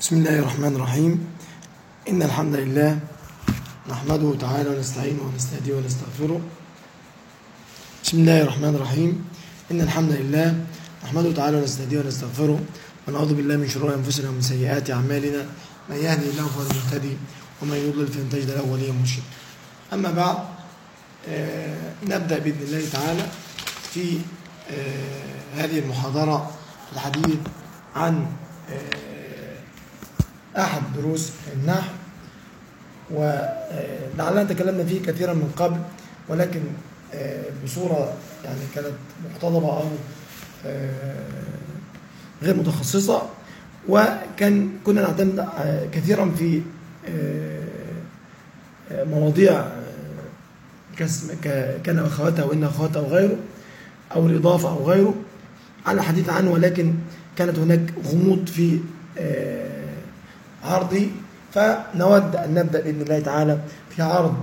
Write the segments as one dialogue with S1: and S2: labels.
S1: بسم الله الرحمن الرحيم إن الحمد لله نحمده تعالى ونستعينه ونستهديه ونستغفره بسم الله الرحمن الرحيم إن الحمد لله نحمده تعالى ونستهديه ونستغفره ونعوذ بالله من شرور أنفسنا ومن سيئات أعمالنا من يهدي الله فهو المهتدي ومن يضلل فلن تجد له وليا مرشدا أما بعد نبدأ بإذن الله تعالى في هذه المحاضرة الحديث عن أحد دروس النحو ولعلنا تكلمنا فيه كثيرا من قبل ولكن بصورة يعني كانت مقتضبة أو غير متخصصة وكان كنا نعتمد كثيرا في مواضيع كان أخواتها وإن أخواتها أو غيره أو الإضافة أو غيره على الحديث عنه ولكن كانت هناك غموض في عرضي فنود أن نبدأ بإذن الله تعالى في عرض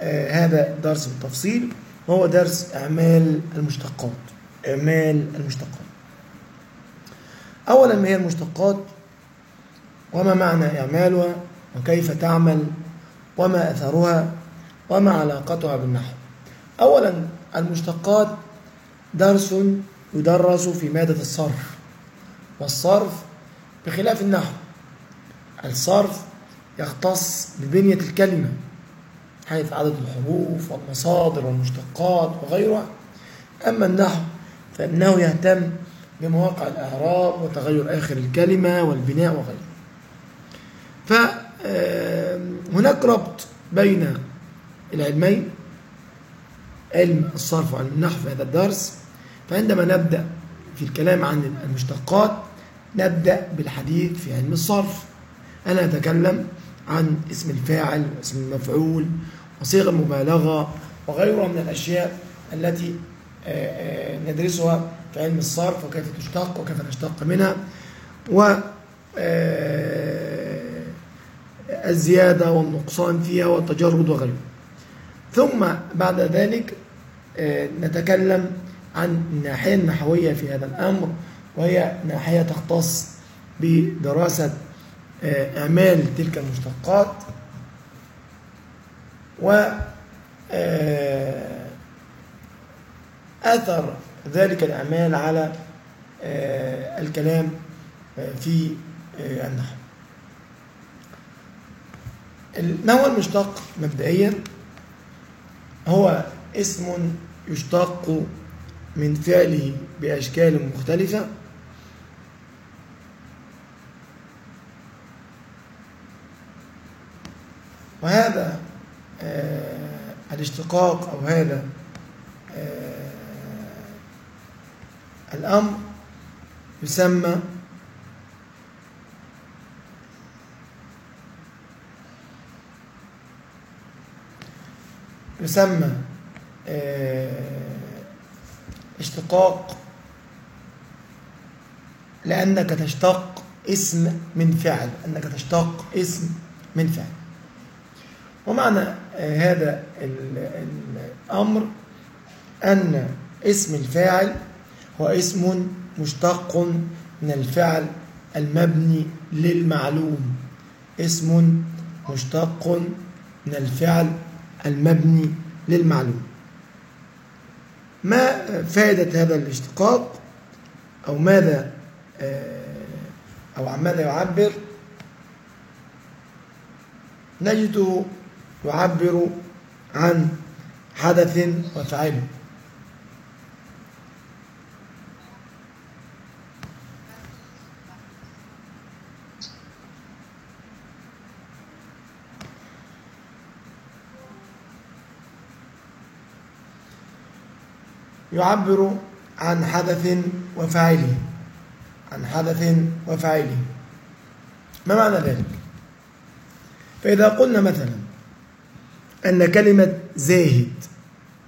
S1: آه هذا الدرس بالتفصيل وهو درس أعمال المشتقات أعمال المشتقات. أولا ما هي المشتقات؟ وما معنى إعمالها؟ وكيف تعمل؟ وما أثرها؟ وما علاقتها بالنحو؟ أولا المشتقات درس يدرس في مادة الصرف والصرف بخلاف النحو. الصرف يختص ببنية الكلمة حيث عدد الحروف والمصادر والمشتقات وغيرها. أما النحو فإنه يهتم بمواقع الإعراب وتغير آخر الكلمة والبناء وغيره. فهناك ربط بين العلمين علم الصرف وعلم النحو في هذا الدرس. فعندما نبدأ في الكلام عن المشتقات نبدأ بالحديث في علم الصرف. أنا أتكلم عن اسم الفاعل واسم المفعول وصيغ المبالغة وغيرها من الأشياء التي ندرسها في علم الصرف وكيف تشتق وكيف نشتق منها و الزيادة والنقصان فيها والتجرد وغيره. ثم بعد ذلك نتكلم عن الناحية النحوية في هذا الأمر وهي ناحية تختص بدراسة إعمال تلك المشتقات و أثر ذلك الأعمال على الكلام في النحو. ما هو المشتق مبدئيا؟ هو اسم يشتق من فعله بأشكال مختلفة. وهذا آه الاشتقاق أو هذا آه الأمر يسمى يسمى آه اشتقاق لأنك تشتق اسم من فعل أنك تشتق اسم من فعل. ومعنى هذا الأمر أن اسم الفاعل هو اسم مشتق من الفعل المبني للمعلوم. اسم مشتق من الفعل المبني للمعلوم. ما فائدة هذا الاشتقاق؟ أو ماذا أو عن ماذا يعبر؟ نجده يعبر عن حدث وفعل يعبر عن حدث وفاعله. عن حدث وفاعله. ما معنى ذلك؟ فإذا قلنا مثلا أن كلمة زاهد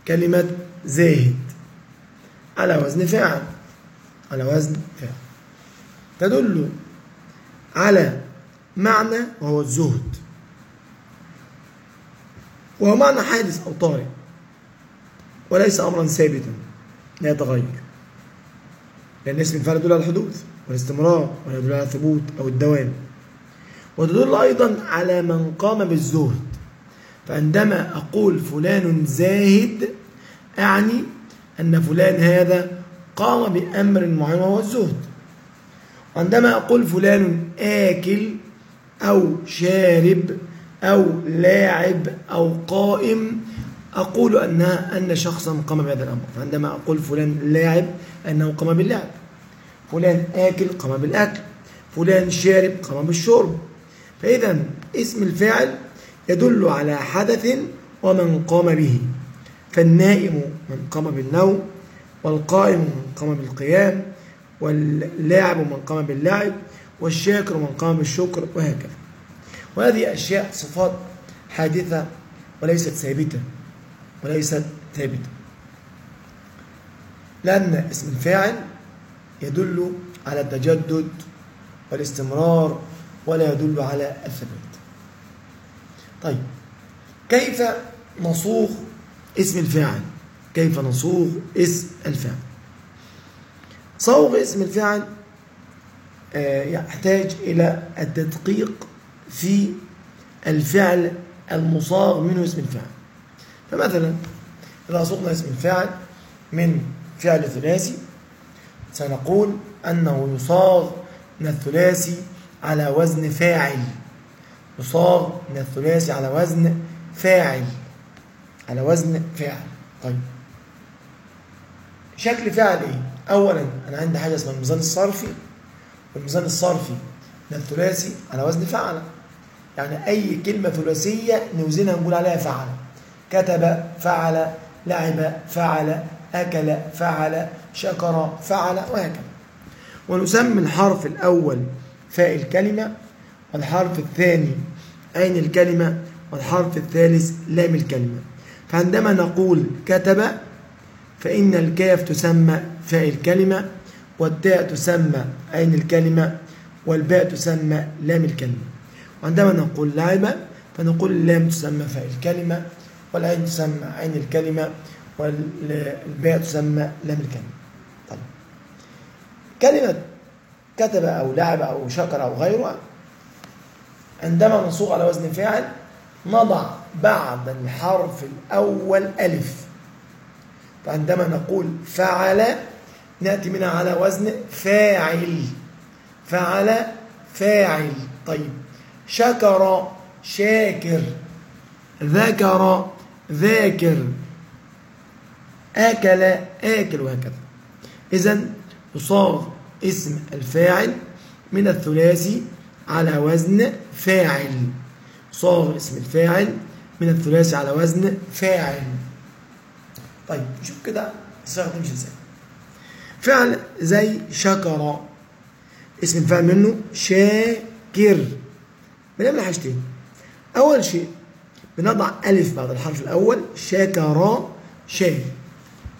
S1: كلمة زاهد على وزن فاعل على وزن فاعل. تدل على معنى وهو الزهد. وهو معنى حادث أو طارئ وليس أمرا ثابتا لا يتغير. لأن اسم الفعل يدل على الحدوث والاستمرار ولا يدل على الثبوت أو الدوام. وتدل أيضا على من قام بالزهد. فعندما أقول فلان زاهد أعني أن فلان هذا قام بأمر معين وهو الزهد. وعندما أقول فلان آكل أو شارب أو لاعب أو قائم أقول أنها أن شخصا قام بهذا الأمر. فعندما أقول فلان لاعب أنه قام باللعب. فلان آكل قام بالأكل. فلان شارب قام بالشرب. فإذا اسم الفاعل يدل على حدث ومن قام به. فالنائم من قام بالنوم والقائم من قام بالقيام واللاعب من قام باللعب والشاكر من قام بالشكر وهكذا. وهذه أشياء صفات حادثة وليست ثابتة وليست ثابتة. لأن اسم الفاعل يدل على التجدد والاستمرار ولا يدل على الثبات. طيب. كيف نصوغ اسم الفاعل؟ كيف نصوغ اسم الفاعل؟ صوغ اسم الفاعل يحتاج إلى التدقيق في الفعل المصاغ منه اسم الفاعل. فمثلا إذا صغنا اسم الفاعل من فعل ثلاثي سنقول أنه يصاغ من الثلاثي على وزن فاعل. يصاغ من الثلاثي على وزن فاعل. على وزن فاعل. طيب. شكل فاعل إيه؟ اولا أنا عندي حاجة اسمها الميزان الصرفي. والميزان الصرفي من الثلاثي على وزن فعل يعني أي كلمة ثلاثية نوزنها نقول عليها فعل كتب فعل لعب فعل أكل فعل شكر فعل وهكذا. ونسمي الحرف الأول فاء الكلمة والحرف الثاني عين الكلمة؟ والحرف الثالث لام الكلمة. فعندما نقول كتب فإن الكاف تسمى فاء الكلمة والتاء تسمى عين الكلمة والباء تسمى لام الكلمة. وعندما نقول لعب فنقول اللام تسمى فاء الكلمة والعين تسمى عين الكلمة والباء تسمى لام الكلمة. طيب. كلمة كتب أو لعب أو شكر أو غيرها عندما نصوغ على وزن فاعل نضع بعد الحرف الأول ألف. فعندما نقول فعل نأتي منها على وزن فاعل. فعل فاعل. طيب. شكر شاكر. ذكر ذاكر. آكل آكل وهكذا. إذا يصاغ اسم الفاعل من الثلاثي على وزن فاعل. صاغ اسم الفاعل من الثلاثي على وزن فاعل. طيب شوف كده الصيغه تمشي إزاي. فعل زي شكر. اسم الفعل منه شاكر. بنعمل حاجتين. أول شيء بنضع ألف بعد الحرف الأول شكر شاكر.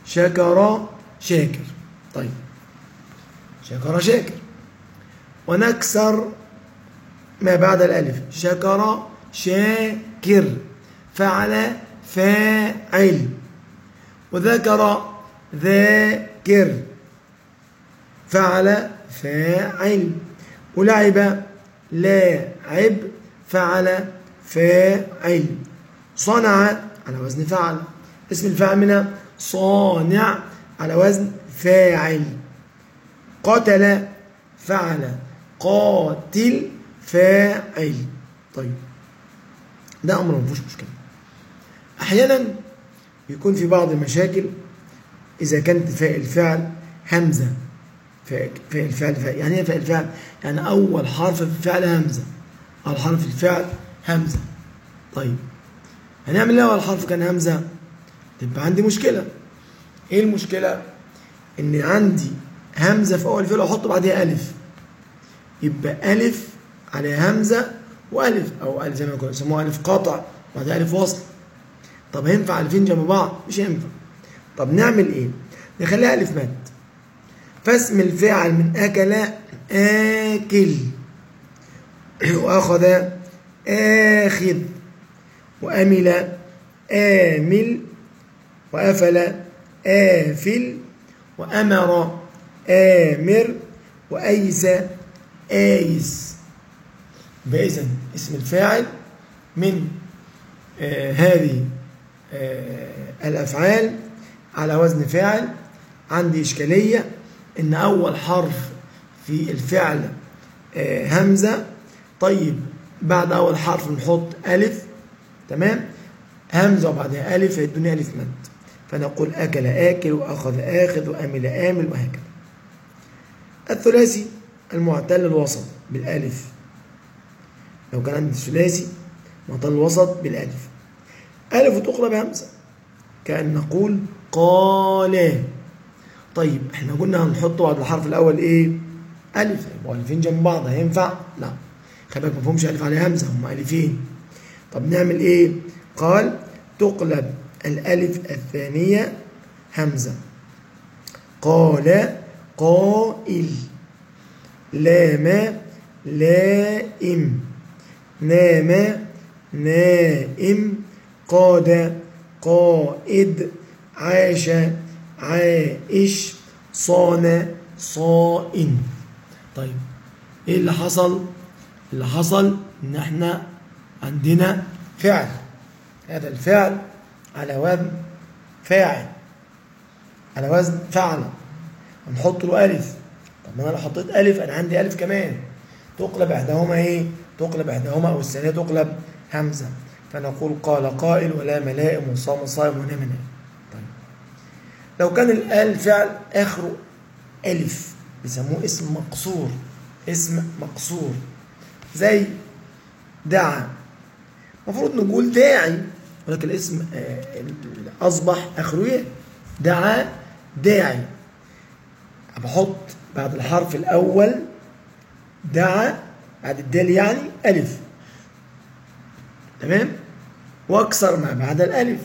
S1: شكر شاكر. طيب شكر شاكر. ونكسر ما بعد الألف. شكر شاكر. فعل فاعل. وذكر ذاكر. فعل فاعل. ولعب لاعب. فعل فاعل. صنع على وزن فعل. اسم الفاعل من صانع على وزن فاعل. قتل فعل. قاتل فاعل. طيب. ده أمر ما فيهوش مشكلة. أحيانا بيكون في بعض المشاكل إذا كانت فاء الفعل همزة. فاء الفعل فاء يعني إيه فاء الفعل يعني أول حرف في الفعل همزة. أول حرف في الفعل همزة. طيب. هنعمل إيه أول حرف كان همزة؟ تبقى عندي مشكلة. إيه المشكلة؟ إن عندي همزة في أول الفعل واحط بعديها ألف. يبقى ألف عليها همزة وألف أو ألف زي ما كنا يسموها ألف قاطع وبعدها ألف وصل. طب هينفع ألفين جنب بعض؟ مش هينفع. طب نعمل إيه؟ نخليها ألف مد. فاسم الفاعل من أكل آكل. وأخذ آخذ. وأمل آمل. وأفل آفل. وأمر آمر. وأيس آيس. إذن اسم الفاعل من آه هذه آه الأفعال على وزن فاعل. عندي إشكالية إن أول حرف في الفعل آه همزة. طيب بعد أول حرف نحط ألف. تمام؟ همزة وبعدها ألف هيدوني ألف مد. فنقول أكل آكل وأخذ آخذ وأمل آمل وهكذا. الثلاثي المعتل الوسط بالألف. لو كان عندي ثلاثي معتل الوسط بالألف. ألف وتقرب همزة. كأن نقول قال. طيب إحنا قلنا هنحط بعد الحرف الأول إيه؟ ألف. يبقوا ألفين جنب بعض هينفع؟ لا. خلي بالك ما فيهمش ألف على همزة هم ألفين. طب نعمل إيه؟ قال تقلب الألف الثانية همزة. قال قائل. لام لائم نام نائم قاد قائد عاش عائش صان صائن. طيب إيه اللي حصل؟ اللي حصل إن إحنا عندنا فعل. هذا الفعل على وزن فاعل. على وزن فعل. هنحط له ألف. طب ما أنا لو حطيت ألف أنا عندي ألف كمان. تقلب إحداهما إيه؟ تقلب إحداهما أو الثانية تقلب همزة. فنقول قال قائل ولا ملائم وصام صائم ونام نام طيب. لو كان الفعل آخره ألف بيسموه اسم مقصور اسم مقصور. زي دعا. المفروض نقول داعي ولكن الاسم أصبح آخره إيه؟ دعا داعي. بحط بعد الحرف الأول دعا بعد الدال يعني ألف. تمام؟ وأكسر ما بعد الألف.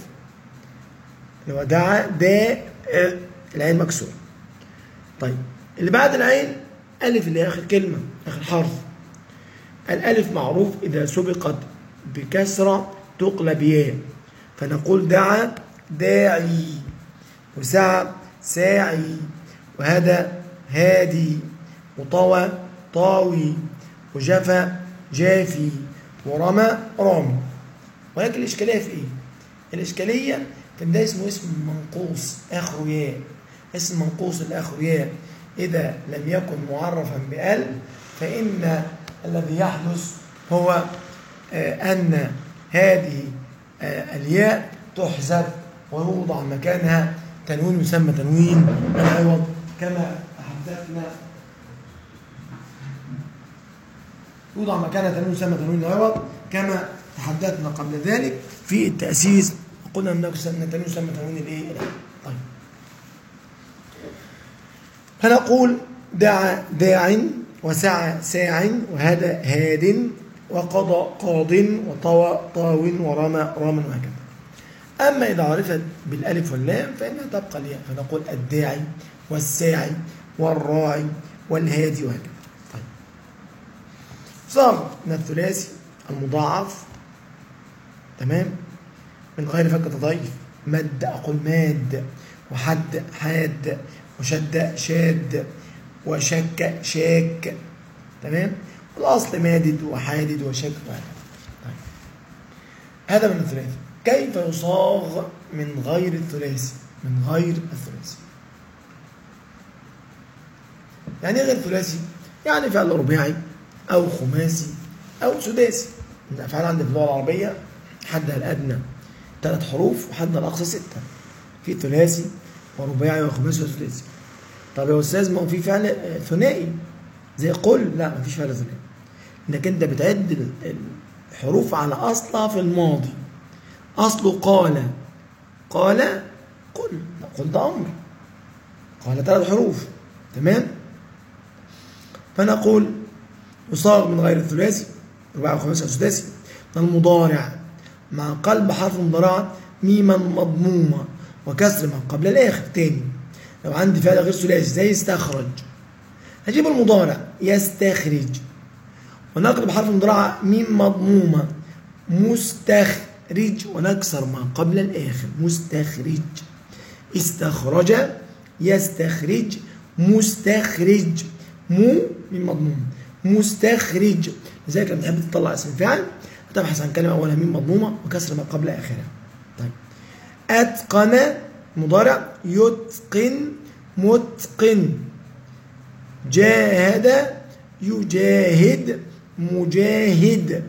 S1: اللي هو دعا داء العين مكسور طيب اللي بعد العين ألف اللي هي آخر كلمة آخر حرف. الألف معروف إذا سبقت بكسرة تقلب ياء. فنقول دعا داعي وسعى ساعي وهدى هادي وطوى طاوي. وجفى جافي ورمى رامي ولكن الإشكالية في إيه؟ الإشكالية كان ده اسمه اسم منقوص آخره ياء اسم منقوص الآخر ياء إذا لم يكن معرفا بأل فإن الذي يحدث هو أن هذه الياء تحذف ويوضع مكانها تنوين يسمى تنوين. العوض كما تحدثنا يوضع مكانها تنوين يسمى تنوين العوض كما تحدثنا قبل ذلك في التأسيس. قلنا أن تنوين يسمى تنوين الإيه؟ طيب. فنقول دعا داع وسعى ساع وهدى هاد وقضى قاض وطوى طاو ورمى راما وهكذا. أما إذا عرفت بالألف واللام فإنها تبقى الياء. فنقول الداعي والساعي والراعي والهادي وهكذا. صار من الثلاثي المضاعف. تمام؟ من غير فك تضيف مد أقول ماد. وحد حاد. وشد شاد. وشك شاك. تمام؟ الأصل مادد وحادد وشك وهكذا طيب. هذا من الثلاثي. كيف يصاغ من غير الثلاثي؟ من غير الثلاثي. يعني إيه غير ثلاثي يعني فعل رباعي. أو خماسي أو سداسي. الافعال عندنا في اللغة العربية حدها الأدنى ثلاث حروف وحدها الأقصى ستة. في ثلاثي ورباعي وخماسي وسداسي. طب يا أستاذ ما هو في فعل ثنائي؟ زي قل لا ما فيش فعل ثنائي. إنك أنت بتعد الحروف على أصلها في الماضي. اصله قال. قال قل. قل ده أمر. قال ثلاث حروف. تمام؟ فنقول يصاغ من غير الثلاثي رباعي وخماسي وسداسي المضارع مع قلب حرف المضارعة ميما مضمومة وكسر ما قبل الآخر تاني. لو عندي فعل غير ثلاثي زي استخرج هجيب المضارع يستخرج. ونقلب حرف المضارعة ميم مضمومة مستخرج ونكسر ما قبل الآخر مستخرج. استخرج يستخرج مستخرج. مو من مضموم مستخرج. لذلك لما تحب تطلع اسم الفاعل هتبحث عن كلمة أولها ميم مضمومة وكسر ما قبل آخرها. طيب. أتقن مضارع. يتقن متقن. جاهد. يجاهد. مجاهد.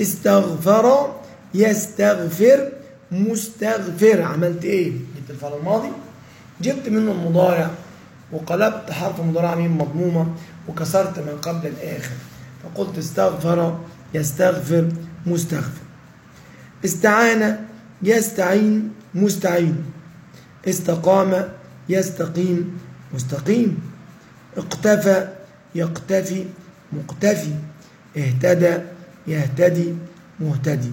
S1: استغفر. يستغفر. مستغفر. عملت إيه؟ جبت الفعل الماضي. جبت منه المضارع وقلبت حرف مضارع ميم مضمومة. وكسرت من قبل الآخر. فقلت استغفر يستغفر مستغفر. استعان يستعين مستعين. استقام يستقيم مستقيم. اقتفى يقتفي مقتفي. اهتدى يهتدي مهتدي.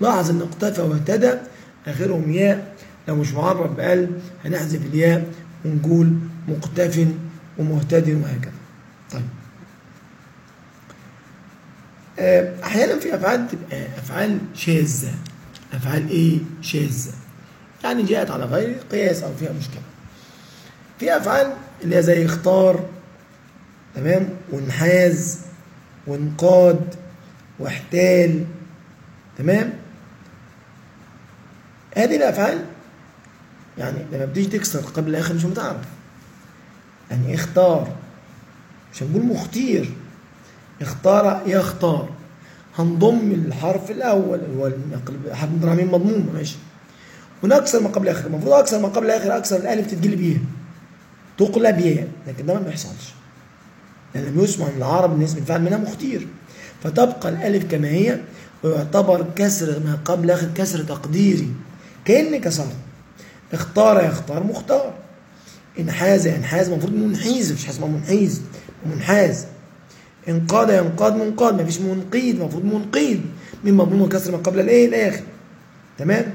S1: لاحظ إن اقتفى واهتدى آخرهم ياء. لو مش معرف بقلب هنحذف الياء ونقول مقتف ومهتد وهكذا. طيب. أحيانا في أفعال تبقى أفعال شاذة. أفعال إيه؟ شاذة. يعني جاءت على غير قياس أو فيها مشكلة. في أفعال اللي هي زي اختار تمام؟ وانحاز وانقاد واحتال تمام؟ هذه الأفعال يعني لما بتيجي تكسر قبل الآخر مش هتعرف. يعني اختار؟ مش هنقول مختير اختار يختار هنضم الحرف الأول هو حرف مضموم مضموم ماشي. ونكسر ما قبل الآخر المفروض اكسر ما قبل الآخر اكسر الالف تتقلب إيه تقلب ياء لكن ده ما بيحصلش. لم يسمع من العرب إن اسم منها مختير فتبقى الألف كما هي ويعتبر كسر ما قبل آخر كسر تقديري. كأني كسرت. اختار يختار مختار. انحاز ينحاز المفروض منحيز حاجة اسمها منحيز. منحاز. انقاد ينقاد منقاد. مفيش منقيد المفروض منقيد. من مضمون كسر ما قبل الإيه؟ الآخر. تمام؟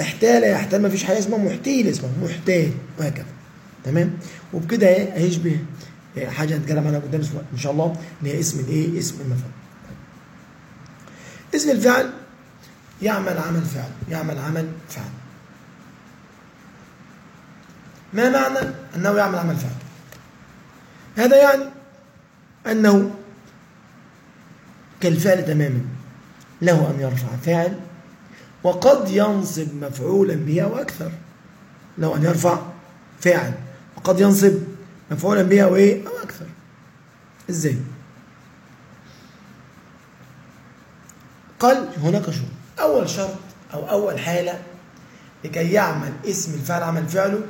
S1: احتال يحتال. مفيش حاجة اسمها محتيل اسمها محتال. وهكذا. تمام؟ وبكده إيه؟ هيشبه حاجة هنتكلم عنها قدام إن شاء الله اللي هي اسم الإيه؟ اسم المفعول. اسم الفعل يعمل عمل فعل. يعمل عمل فعل. ما معنى أنه يعمل عمل فعل؟ هذا يعني أنه كالفعل تماما له أن يرفع فاعل وقد ينصب مفعولا به أو أكثر له أن يرفع فاعل وقد ينصب مفعولا به أو إيه؟ أو أكثر. إزاي؟ قال هناك شروط. أول شرط أو أول حالة لكي يعمل اسم الفعل عمل فعله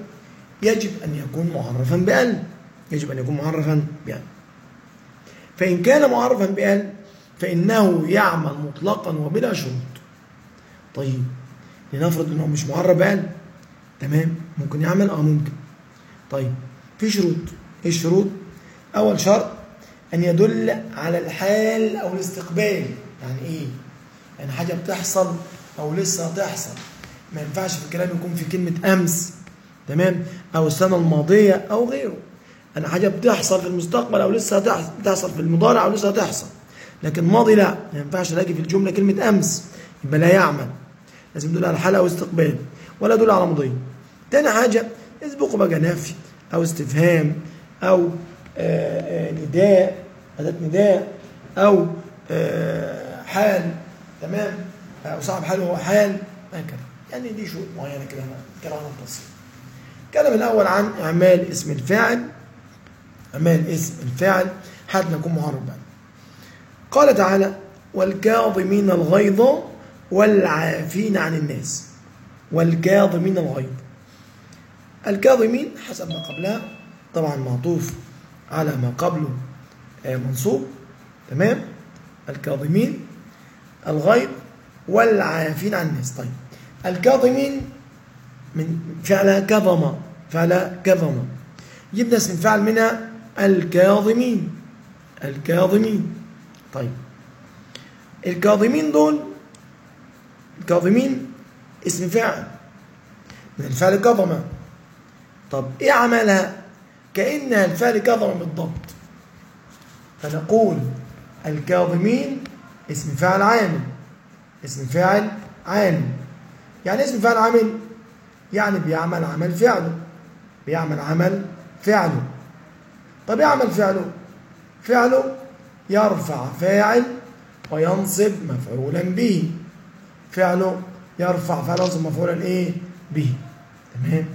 S1: يجب أن يكون معرفا بأل يجب أن يكون معرفا بأل فإن كان معرفا بأل فإنه يعمل مطلقا وبلا شروط. طيب لنفرض أنه مش معرف بأل تمام ممكن يعمل أه ممكن. طيب في شروط. إيه الشروط؟ أول شرط أن يدل على الحال أو الاستقبال. يعني إيه؟ يعني حاجة بتحصل أو لسه هتحصل. ما ينفعش في الكلام يكون في كلمة أمس تمام أو السنة الماضية أو غيره. أنا حاجة بتحصل في المستقبل أو لسه هتحصل في المضارع أو لسه هتحصل. لكن ماضي لا ما ينفعش الاقي في الجملة كلمة أمس. يبقى لا يعمل. لازم يدل على حال أو استقبال ولا يدل على ماضي تاني حاجة يسبق بقى نفي أو استفهام أو آآ آآ نداء أداة نداء أو حال تمام؟ أو صاحب حال هو حال هكذا يعني دي شروط معينة كده كلام عن التفصيل الكلام الأول عن إعمال اسم الفاعل إعمال اسم الفاعل حتى نكون معرب قال تعالى والكاظمين الغيظ والعافين عن الناس. والكاظمين الغيظ. الكاظمين حسب ما قبلها طبعا معطوف على ما قبله منصوب. تمام؟ الكاظمين الغيظ والعافين عن الناس. طيب الكاظمين من فعل كظم فعل كظم. جبنا اسم فعل منها الكاظمين الكاظمين طيب. الكاظمين دول الكاظمين اسم فعل. من الفعل كظم طب إيه عملها كانها الفعل كظم بالضبط. فنقول الكاظمين اسم فاعل عامل اسم فاعل عامل يعني اسم فاعل عامل؟ يعني بيعمل عمل فعله. بيعمل عمل فعله. طب يعمل فعله. فعله يرفع فاعل وينصب مفعولا به. فعله يرفع فعل ينصب مفعولا إيه؟ به. تمام؟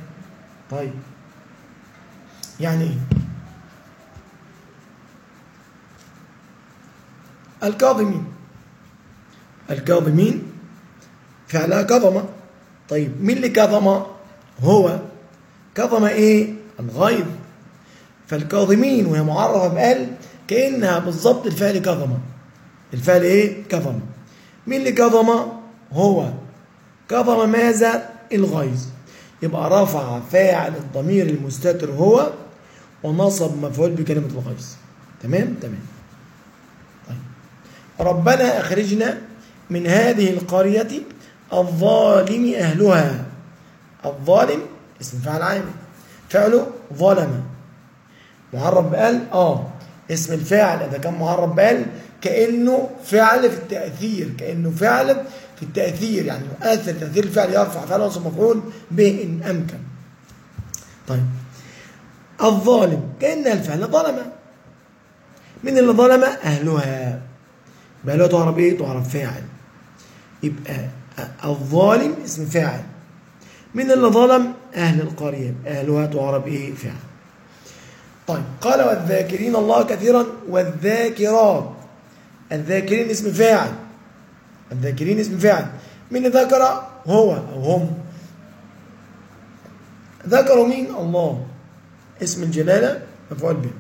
S1: طيب. يعني إيه؟ الكاظمين الكاظمين فعلها كظمة. طيب مين اللي كظم هو. كظم إيه؟ الغيظ. فالكاظمين وهي معرفة بقال كأنها بالضبط الفعل كظم الفعل إيه؟ كظم مين اللي كظم هو. كظم ماذا؟ الغيظ. يبقى رفع فاعل الضمير المستتر هو ونصب مفعول بكلمة الغيظ. تمام؟ تمام. طيب. ربنا أخرجنا من هذه القرية الظالم أهلها. الظالم اسم فعل عامل فعله ظلم. معرب بقال آه. اسم الفاعل إذا كان معرب بقال كأنه فعل في التأثير كأنه فعل في التأثير يعني يؤثر تأثير الفعل يرفع فعل وصف مفعول به إن أمكن. طيب. الظالم كأن الفعل ظلم. من اللي ظلم؟ أهلها. يبقى له تعرف إيه؟ تعرف فاعل. يبقى الظالم اسم فاعل. من اللي ظلم؟ أهل القرية. أهلها تعرف إيه؟ فاعل. طيب قال والذاكرين الله كثيرا والذاكرات. الذاكرين اسم فاعل. الذاكرين اسم فاعل. من ذكر؟ هو أو هم. ذكروا مين؟ الله. اسم الجلالة مفعول به.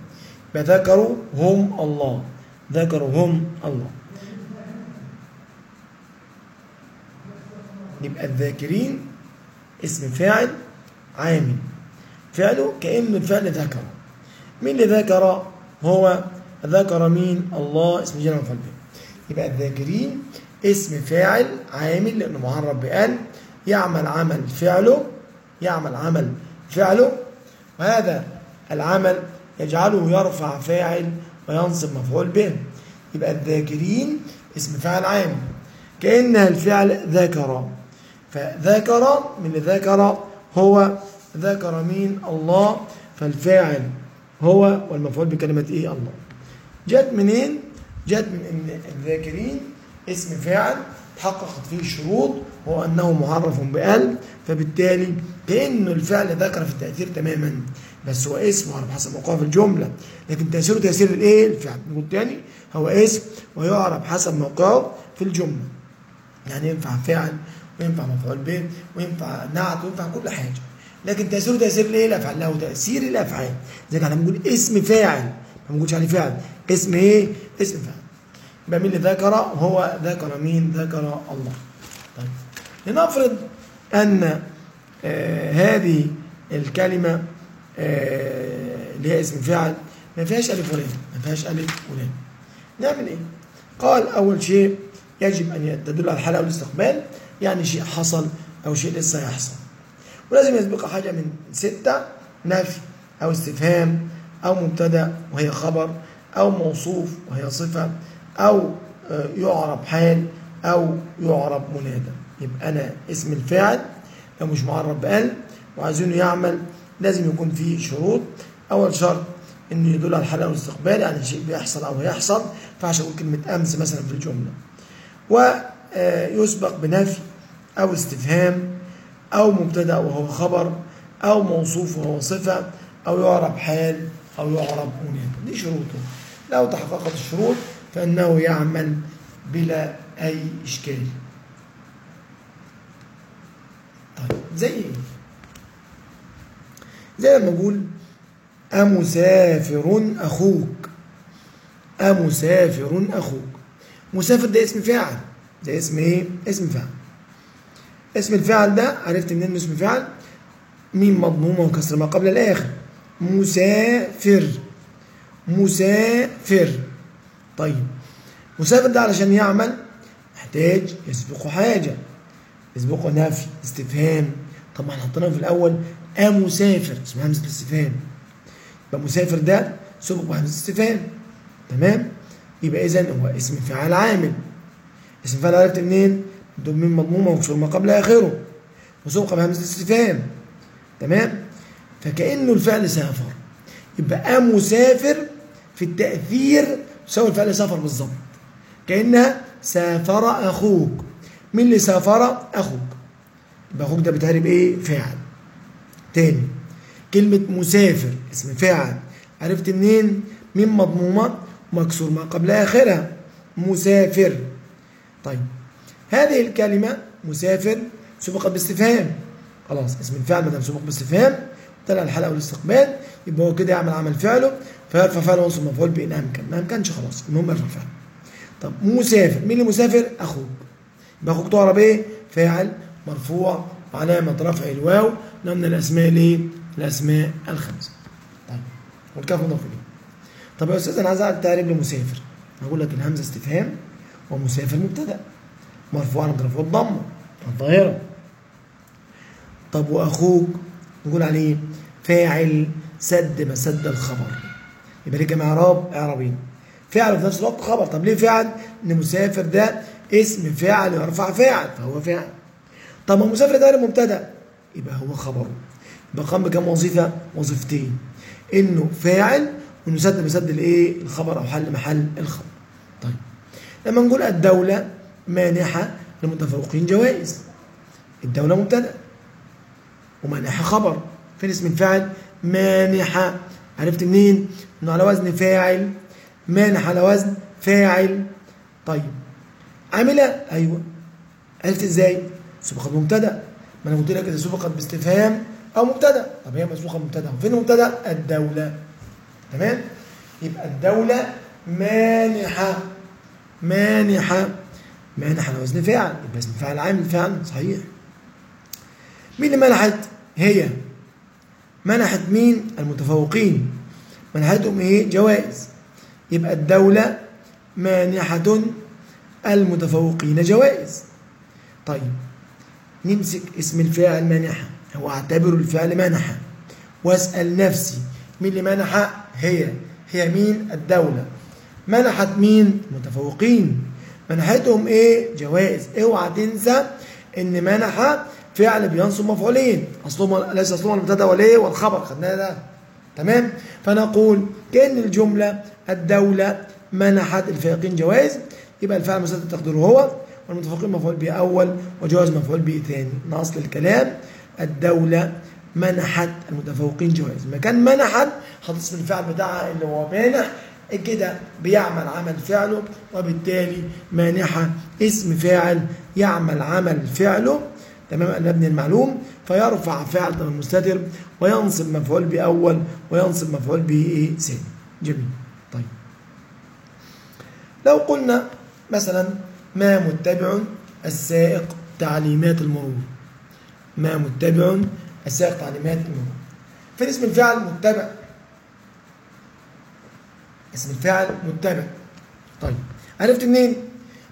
S1: فذكروا هم الله. ذكروا هم الله. يبقى الذاكرين اسم فاعل عامل. فعله كأنه الفعل ذكره مين اللي ذكر هو ذكر مين؟ الله اسم جلال مفعول به يبقى الذاكرين اسم فاعل عامل لأنه معرب بال يعمل عمل فعله يعمل عمل فعله. وهذا العمل يجعله يرفع فاعل وينصب مفعول به. يبقى الذاكرين اسم فاعل عامل كأنها الفعل ذكر. فذكر من ذكر هو ذكر مين؟ الله. فالفاعل هو والمفعول بكلمة إيه؟ الله. جت منين؟ جت من إن الذاكرين اسم فاعل تحققت فيه شروط هو أنه معرف بأل فبالتالي كأنه الفعل ذكر في التأثير تماما. بس هو اسم على حسب موقعه في الجملة. لكن تأثيره تأثير الإيه الفعل. نقول تاني هو اسم ويعرف حسب موقعه في الجملة. يعني ينفع فعل وينفع مفعول به وينفع نعت وينفع كل حاجة. لكن تأثيره تأثير الايه الافعال له تأثير الافعال زي إحنا بنقول اسم فاعل. ما بنقولش عليه فعل. اسم إيه؟ اسم فاعل. يبقى مين اللي ذكر؟ هو ذكر مين؟ ذكر الله. طيب. لنفرض أن آه هذه الكلمة آه اللي هي اسم فاعل ما فيهاش ألف ولام. ما فيهاش ألف ولام. نعمل إيه؟ قال أول شيء يجب أن تدل على الحاله أو الاستقبال يعني شيء حصل أو شيء لسه يحصل. ولازم يسبقها حاجة من ستة نفي أو استفهام أو مبتدأ وهي خبر أو موصوف وهي صفة أو يعرب حال أو يعرب منادى. يبقى أنا اسم الفاعل لو مش معرب بقل وعايزينه يعمل لازم يكون فيه شروط. أول شرط إنه يدل على الحالة والاستقبال يعني شيء بيحصل أو هيحصل فعش أقول كلمة أمس مثلا في الجملة. ويسبق بنفي أو استفهام أو مبتدأ وهو خبر أو موصوف وهو صفة أو يعرب حال أو يعرب منادى دي شروطه. لو تحققت الشروط فإنه يعمل بلا أي إشكال. طيب زي إيه؟ زي لما أقول أمسافر أخوك. أمسافر أخوك. مسافر ده اسم فاعل. ده اسم إيه؟ اسم فاعل. اسم الفعل ده عرفت منين اسم فعل ميم مضمومة وكسر ما قبل الآخر. مسافر. مسافر. طيب. مسافر ده علشان يعمل محتاج يسبقه حاجة. يسبقه نفي استفهام. طب ما إحنا حطيناه في الأول. أمسافر. اسمها همزة الاستفهام. يبقى مسافر ده سبق بهمزة استفهام تمام؟ يبقى إذا هو اسم فعل عامل. اسم فعل عرفت منين؟ ضمن مضمومة ومكسور ما قبل آخره. وسبق بهمزه استفهام تمام؟ فكأنه الفعل سافر. يبقى مسافر في التأثير تساوي الفعل سافر بالظبط. كأنها سافر أخوك. مين اللي سافر؟ أخوك. يبقى أخوك ده بيتهيألي بإيه فاعل. تاني. كلمة مسافر اسم فاعل. عرفت منين؟ مين مضمومة مكسور ما قبل آخرها. مسافر. طيب. هذه الكلمة مسافر سبقت باستفهام. خلاص اسم الفعل بدل سبق باستفهام طلع الحلقة والاستقبال يبقى هو كده يعمل عمل فعله فيرفع فعله وينصب مفعول به إن أمكن ما أمكنش خلاص المهم يرفع فعله طب مسافر مين اللي مسافر؟ أخوك. يبقى أخوك تعرف إيه؟ فاعل مرفوع وعلامة رفع الواو من الأسماء الإيه الأسماء الخمسة. طيب والكاف مضاف إليه. طب يا أستاذ أنا عايز أعرف تعريف لمسافر. هقول لك الهمزة استفهام ومسافر مبتدأ. مرفوع على رفعه الضمة الظاهرة. طب وأخوك؟ نقول عليه فاعل سد مسد الخبر. يبقى ليه كام إعراب؟ إعرابين. فعل في نفس الوقت خبر. طب ليه فعل؟ إن مسافر ده اسم فاعل يرفع فاعل فهو فاعل. طب ما مسافر ده مبتدأ يبقى هو خبره يبقى قام بكام وظيفة؟ وظيفتين. إنه فاعل وإنه سد مسد الإيه؟ الخبر أو حل محل الخبر. طيب لما نقول الدولة مانحة للمتفوقين جوائز. الدولة مبتدأ. ومانحة خبر. فين اسم الفاعل مانحة. عرفت منين؟ إنه على وزن فاعل. مانح على وزن فاعل. طيب. عاملة أيوه. عرفت إزاي؟ سبقت مبتدأ. ما أنا قلت لك إذا سبقت باستفهام أو مبتدأ. طب هي مسبوقه مبتدأ. فين المبتدا الدولة. تمام؟ يبقى الدولة مانحة. مانحة. مانح على وزن فاعل يبقى اسم فاعل عامل فعل صحيح. مين اللي منحت؟ هي. منحت مين؟ المتفوقين. منحتهم إيه؟ جوائز. يبقى الدولة مانحة المتفوقين جوائز. طيب نمسك اسم الفاعل مانحة هو اعتبر الفعل منحة. وأسأل نفسي مين اللي منح هي. هي مين؟ الدولة. منحت مين؟ المتفوقين. منحتهم إيه؟ جوائز اوعى تنسى إن منح فعل بينصب مفعولين. أصلهم ليس أصلهم المبتدا والايه والخبر. خدناها ده. تمام؟ فنقول كأن الجملة الدولة منحت الفائقين جوائز يبقى الفعل مسدد تقديره هو والمتفقين مفعول به أول وجواز مفعول به ثاني أصل الكلام الدولة منحت المتفوقين جوائز مكان منحت اسم الفعل بتاعها اللي هو مانح كده بيعمل عمل فعله وبالتالي مانحة اسم فاعل يعمل عمل فعله. تمام نبني المعلوم؟ فيرفع فعل المستتر وينصب مفعول به أول وينصب مفعول به إيه ثاني جميل. طيب. لو قلنا مثلا ما متبع السائق تعليمات المرور. ما متبع السائق تعليمات المرور. فين اسم الفعل متبع اسم الفاعل متبع. طيب عرفت منين؟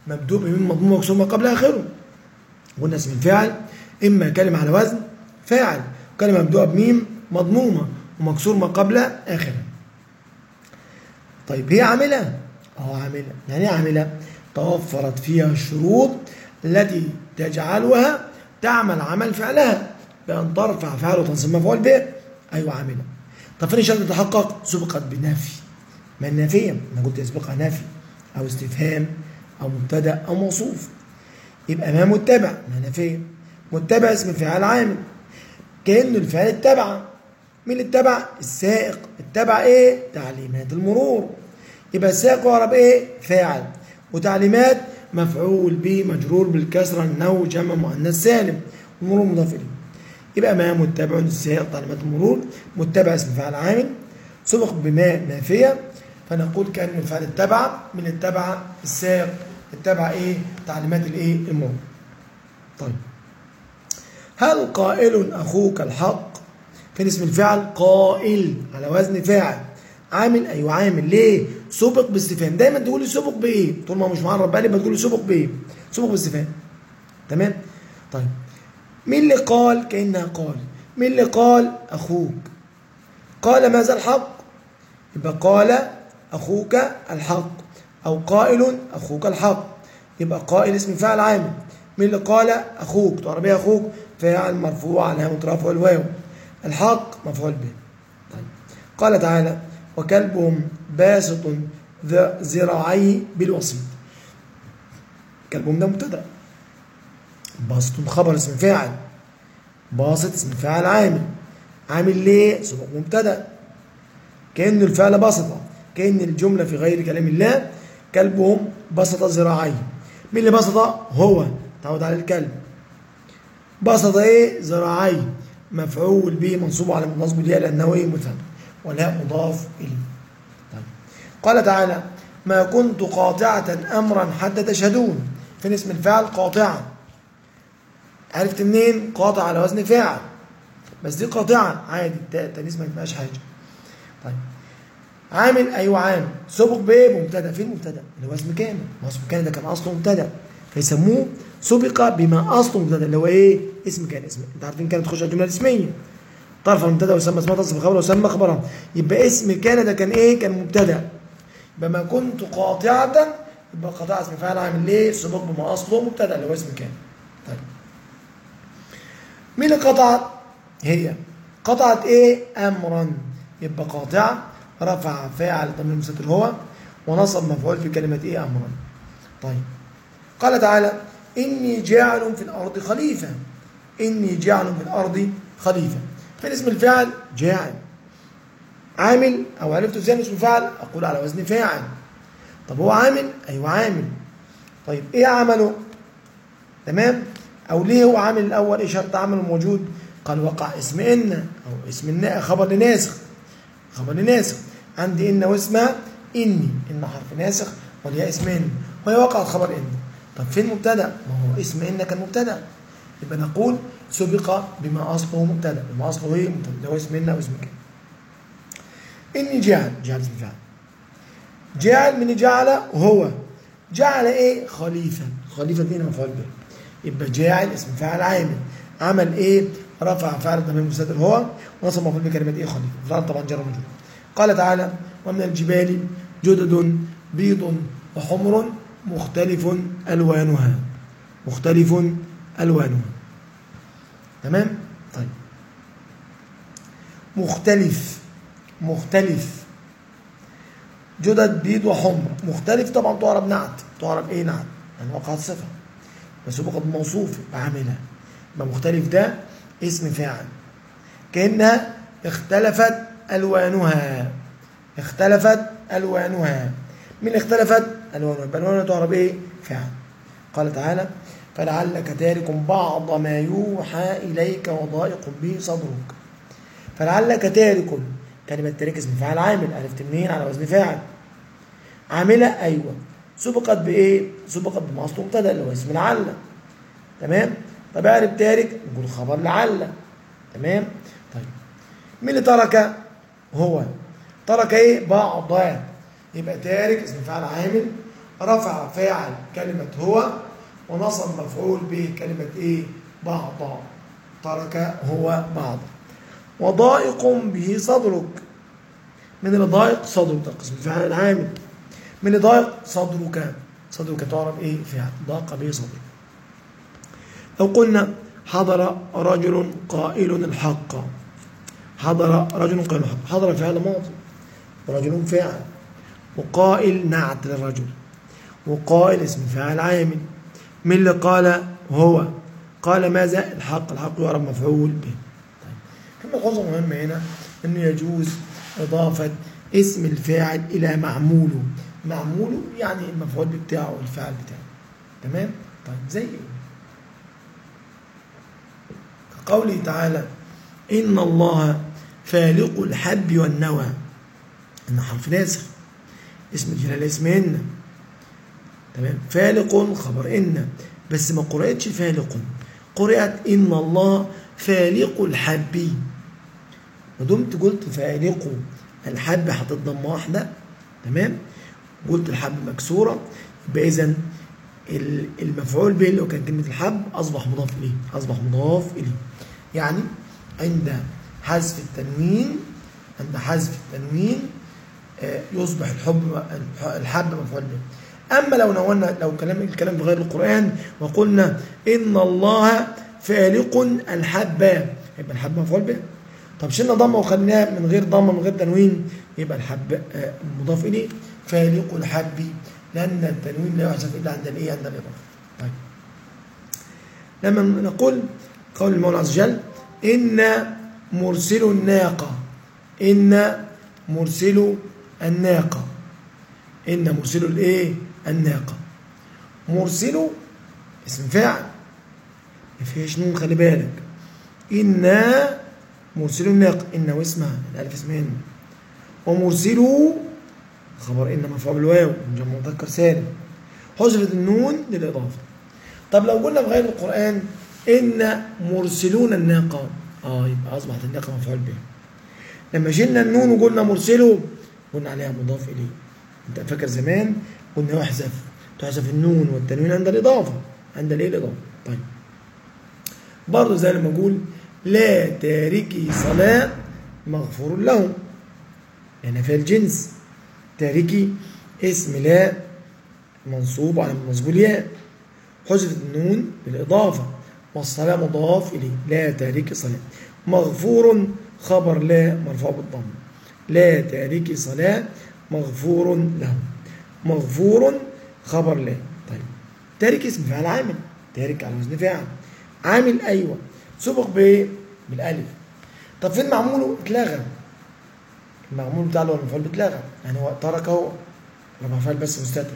S1: مبدوء بمين مضموم مكسور ما قبل آخره. قلنا اسم الفاعل إما كلمة على وزن فاعل كلمة مبدوءة بميم مضمومة ومكسور ما قبل آخره. طيب هي عاملة؟ آه عاملة. يعني إيه عاملة؟ توفرت فيها الشروط التي تجعلها تعمل عمل فعلها بأن ترفع فعل وتنصب مفعول به أيوة عاملة. طب فين الشرط تتحقق سبقت بنفي. ما النافية أنا قلت يسبقها نفي أو استفهام أو مبتدأ أو موصوف. يبقى ما متبع ما نافية متبع اسم فعل عامل. كأنه الفعل اتبع. مين اللي اتبع؟ السائق. اتبع إيه؟ تعليمات المرور. يبقى السائق يعرب إيه؟ فاعل. وتعليمات مفعول به مجرور بالكسرة النو جمع مؤنث سالم. المرور مضاف إليه. يبقى ما متبع السائق تعليمات المرور. متبع اسم فعل عامل. سبق بما نافيه فنقول كأن الفعل اتبع من اتبع السائق اتبع إيه؟ تعليمات الإيه؟ المرور طيب. هل قائل أخوك الحق؟ فين اسم الفعل قائل على وزن فاعل. عامل؟ أيوه عامل. ليه؟ سبق باستفهام. دايما تقول لي سبق بإيه؟ طول ما مش معرب بالي بتقول لي سبق بإيه؟ سبق باستفهام. تمام؟ طيب. مين اللي قال كأنها قال؟ مين اللي قال أخوك؟ قال ماذا الحق؟ يبقى قال أخوك الحق أو قائل أخوك الحق. يبقى قائل اسم فاعل عامل مين اللي قال أخوك؟ تعرف إيه أخوك فاعل مرفوع علامة رفعه الواو. الحق مفعول به. طيب. قال تعالى وكلبهم باسط ذراعي بالوسيط. كلبهم ده مبتدأ. باسط خبر اسم فاعل. باسط اسم فاعل عامل. عامل ليه؟ سبق مبتدأ. كأن الفعل بسط كأن الجملة في غير كلام الله كلبهم بسط ذراعيه. مين اللي بسط؟ هو. تعود على الكلب. بسط إيه؟ ذراعيه. مفعول به منصوب على النصب الياء لأنه إيه؟ مثنى والهاء مضاف إليه. طيب. قال تعالى ما كنت قاطعة امرا حتى تشهدون فين اسم الفعل قاطعة. عرفت منين؟ قاطع على وزن فاعل. بس دي قاطعة. عادي. التانيث ما يبقاش حاجة. عامل أيوه عامل. سبق بايه بمبتدا فين المبتدا اللي هو اسم كان. ما اسم كان ده كان أصله مبتدأ. فيسموه سبق بما أصله مبتدأ. اللي هو إيه؟ اسم كان اسم. أنت عارفين كانت تخش على الجملة الإسمية. طرف المبتدأ ويسمى اسمها تصف خبره ويسمى خبرا يبقى اسم كان ده كان إيه؟ كان مبتدأ. يبقى ما كنت قاطعة يبقى قطع اسم فاعل عامل ليه سبق بما أصله مبتدأ. اللي هو اسم كان. طيب. مين اللي قطعت؟ هي. قطعت إيه؟ امرا. يبقى قاطعة رفع فاعل ضمير مستتر هو ونصب مفعول في كلمة إيه أمرا. طيب. قال تعالى إني جاعل في الأرض خليفة. إني جاعل في الأرض خليفة. فين اسم الفعل جاعل. عامل أو عرفت إزاي اسم الفعل أقول على وزن فاعل. طب هو عامل؟ أيوه عامل. طيب إيه عمله؟ تمام؟ أو ليه هو عامل الأول؟ إيه شرط عمله موجود؟ قال وقع اسم إن أو اسم خبر لناسخ. خبر لناسخ. عندي إن واسمها إني إن حرف ناسخ والياء اسم إن وهي وقعت خبر إن طب فين مبتدأ؟ ما هو اسم إن كان مبتدأ يبقى نقول سبق بما أصله مبتدأ. بما أصله إيه؟ مبتدأ. هو اسم إن واسم كان إني جعل جعل اسم فعل جعل من جعل هو. جعل إيه؟ خليفة. خليفة دي مفعول به. يبقى جاعل اسم فاعل عامل. عمل إيه؟ رفع فعل ضمير مستتر هو. ونصب مفعول بكلمة إيه؟ خليفة. طبعا جر مجرور قال تعالى ومن الجبال جدد بيض وحمر مختلف ألوانها. مختلف ألوانها. تمام؟ طيب. مختلف مختلف. جدد بيض وحمر. مختلف طبعا تعرب نعت. تعرب إيه نعت؟ يعني وقعت صفة. قد موصوف بعاملها. يبقى مختلف ده اسم فاعل. كأنها اختلفت ألوانها. اختلفت ألوانها. من اختلفت؟ ألوانها. يبقى ألوانها تعرب إيه فعل. قال تعالى فلعلك تارك بعض ما يوحى إليك وضائق به صدرك. فلعلك تارك. كلمة تارك اسم فاعل عامل. عرفت منين على وزن فاعل. عاملة؟ أيوة. سبقت بإيه؟ سبقت بمصدر مبتدأ اللي هو اسم لعل. تمام؟ طب اعرف تارك؟ نقول خبر لعل. تمام؟ طيب. مين اللي ترك؟ هو. ترك إيه؟ بعض. يبقى تارك اسم فاعل عامل رفع فاعل كلمة هو ونصب مفعول به كلمة إيه؟ بعض. ترك هو بعض. وضائق به صدرك. من اللي ضايق صدرك. ده قسم الفعل العامل من اللي ضايق صدرك. صدرك تعرف إيه؟ فعل. ضاق به صدرك. لو قلنا حضر رجل قائل الحق. حضر رجل الحق حضر فعل ماضي ورجل فاعل وقائل نعت للرجل وقائل اسم فاعل عامل. من اللي قال؟ هو. قال ماذا؟ الحق الحق يعرف مفعول به. ملحوظة مهمة هنا أنه يجوز إضافة اسم الفاعل إلى معموله. معموله يعني المفعول بتاعه الفاعل بتاعه. تمام؟ طيب زي قوله تعالى إن الله فالق الحب والنوى. إن حرف ناسخ اسم الجلالة اسم إن. تمام؟ فالق خبر إن. بس ما قرأتش فالق. قرأت إن الله فالق الحب. ما دمت قلت فالق. الحب حطيت ضمه واحدة. تمام؟ قلت الحب مكسورة. يبقى اذا المفعول به اللي هو كان كلمة الحب أصبح مضاف إليه. أصبح مضاف إليه. يعني عند حذف التنوين عند حذف التنوين يصبح الحب الحب مفعول به. أما لو نونا لو كلام الكلام بغير القرآن وقلنا إن الله فالق الحب يبقى الحب مفعول به. طب شلنا ضمة وخليناه من غير ضمة من غير تنوين يبقى الحب مضاف إليه. فالق الحب لأن التنوين لا يحذف إلا عند الإيه؟ عند الإضافة. طيب. لما نقول قول المولى عز وجل إن مرسل الناقة إن مرسل الناقة إن مرسل الإيه؟ الناقة مرسل اسم فاعل. فيهاش نون خلي بالك. إنا مرسل الناقة إن واسمها الألف اسمها إن ومرسله خبر إن مرفوع بالواو جمع مذكر سالم حذفت النون للإضافة. طب لو قلنا في غير القرآن إن مرسلون الناقة آه يبقى أصبحت الناقة مفعول به. لما شلنا النون وقلنا مرسله قلنا عليها مضاف إليه. أنت فاكر زمان؟ قلنا يحذف تحذف النون والتنوين عند الإضافة. عند الإيه؟ الإضافة. طيب. برضه زي لما أقول لا تاركي صلاة مغفور له يعني في الجنس. تاركي اسم لا منصوب على منصوب الياء. حذفت النون بالإضافة. والصلاة مضاف إليه. لا تاركي صلاة. مغفور خبر لا مرفوع بالضم. لا تاركي صلاة مغفور له. مغفور خبر لا. طيب. تارك اسم فعل عامل. تارك على وزن فاعل عامل أيوة. سبق بإيه؟ بالألف. طب فين معموله؟ اتلغى. المعمول بتاع اللي هو المفعول بيتلغى. يعني هو ترك اهو ربع فعل بس مستتر.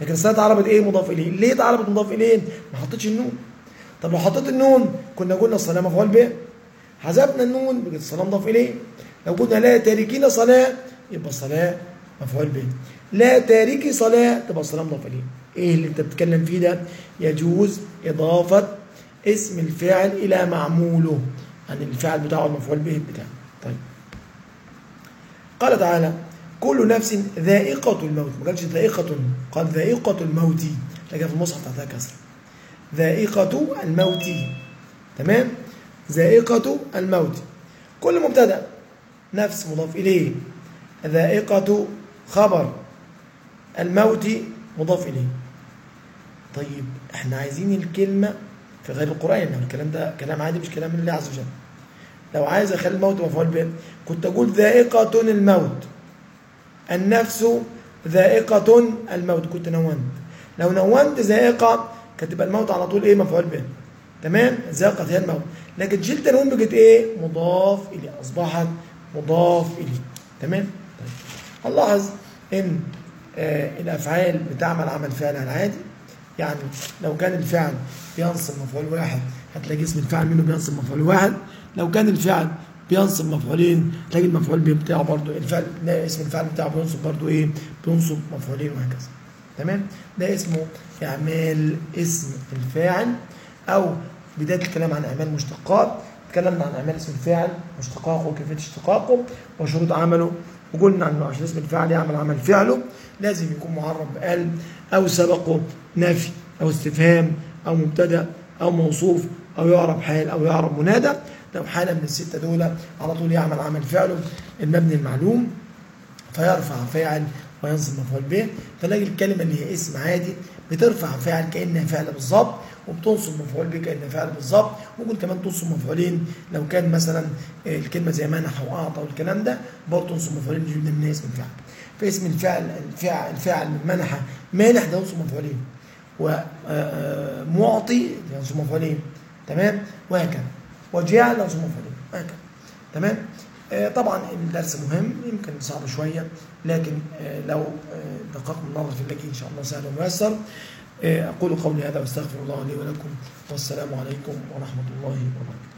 S1: لكن الصلاة اتعربت إيه؟ مضاف إليه. ليه اتعربت مضاف إليه؟ ما حطيتش النون. طب لو حطيت النون كنا قلنا الصلاة مفعول به. حذفنا النون بقت الصلاة مضاف إليه. لو قلنا لا تاركين صلاة يبقى الصلاة مفعول به. لا تاركي صلاة تبقى الصلاة مضاف إليه. إيه اللي أنت بتتكلم فيه ده؟ يجوز إضافة اسم الفاعل إلى معموله. يعني الفعل بتاعه المفعول به بتاعه. طيب. قال تعالى كل نفس ذائقة الموت. ما قالش ذائقة قال ذائقة الموت. لكن في المصحف تحتها كسر ذائقة الموت. تمام؟ ذائقة الموت. كل مبتدأ. نفس مضاف إليه. ذائقة خبر. الموت مضاف إليه. طيب إحنا عايزين الكلمة في غير القرآن. يعني الكلام ده كلام عادي مش كلام من الله عز وجل. لو عايز أخلي الموت مفعول به كنت أقول ذائقة الموت. النفس ذائقة الموت. كنت نونت لو نونت ذائقة كانت تبقى الموت على طول إيه؟ مفعول به. تمام؟ ذائقة هي الموت. لكن شلت النون بقت إيه؟ مضاف إليه. أصبحت مضاف إليه. تمام؟ طيب. هنلاحظ إن آه الأفعال بتعمل عمل فعلها العادي؟ يعني لو كان الفعل بينصب مفعول واحد هتلاقي اسم الفعل منه بينصب مفعول واحد. لو كان الفعل بينصب مفعولين تلاقي المفعول بتاعه برضه. الفعل اسم الفعل بتاعه بينصب برضه إيه؟ بينصب مفعولين وهكذا. تمام؟ ده اسمه اعمال اسم الفاعل أو بداية الكلام عن اعمال مشتقات. اتكلمنا عن اعمال اسم الفاعل مشتقاقه وكيفيه اشتقاقه وشروط عمله. وقلنا انه عشان اسم الفاعل يعمل عمل فعله لازم يكون معرب بال أو سبقه نفي أو استفهام أو مبتدأ أو موصوف أو يعرب حال أو يعرب منادى. لو حالة من الستة دول على طول يعمل عمل فعله. المبني المعلوم فيرفع فاعل وينصب مفعول به فنلاقي الكلمة اللي هي اسم عادي بترفع فاعل كأنها فعل بالظبط وبتنصب مفعول به كأنها فعل بالظبط ممكن كمان تنصب مفعولين لو كان مثلا الكلمة زي منح وأعطى والكلام ده برضه تنصب مفعولين جدا من اسم الفعل. فاسم الفعل الفعل الفعل من منح مانح ده ينصب مفعولين. ومعطي ينصب مفعولين. تمام؟ وهكذا. وجعل ينصب مفعولين. وهكذا. تمام؟ آه طبعا الدرس مهم يمكن صعب شوية لكن آه لو آه دققنا النظر في الباقي إن شاء الله سهل وميسر. أقول قولي هذا واستغفر الله لي ولكم والسلام عليكم ورحمة الله وبركاته.